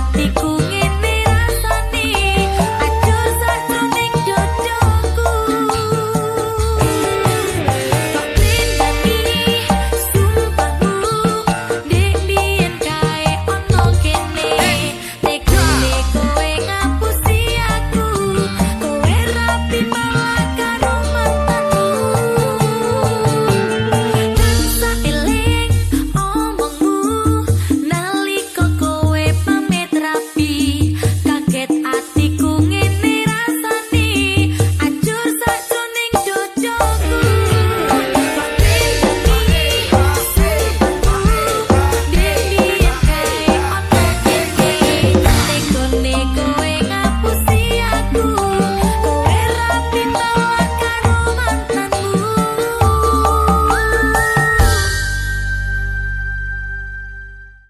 hatiku.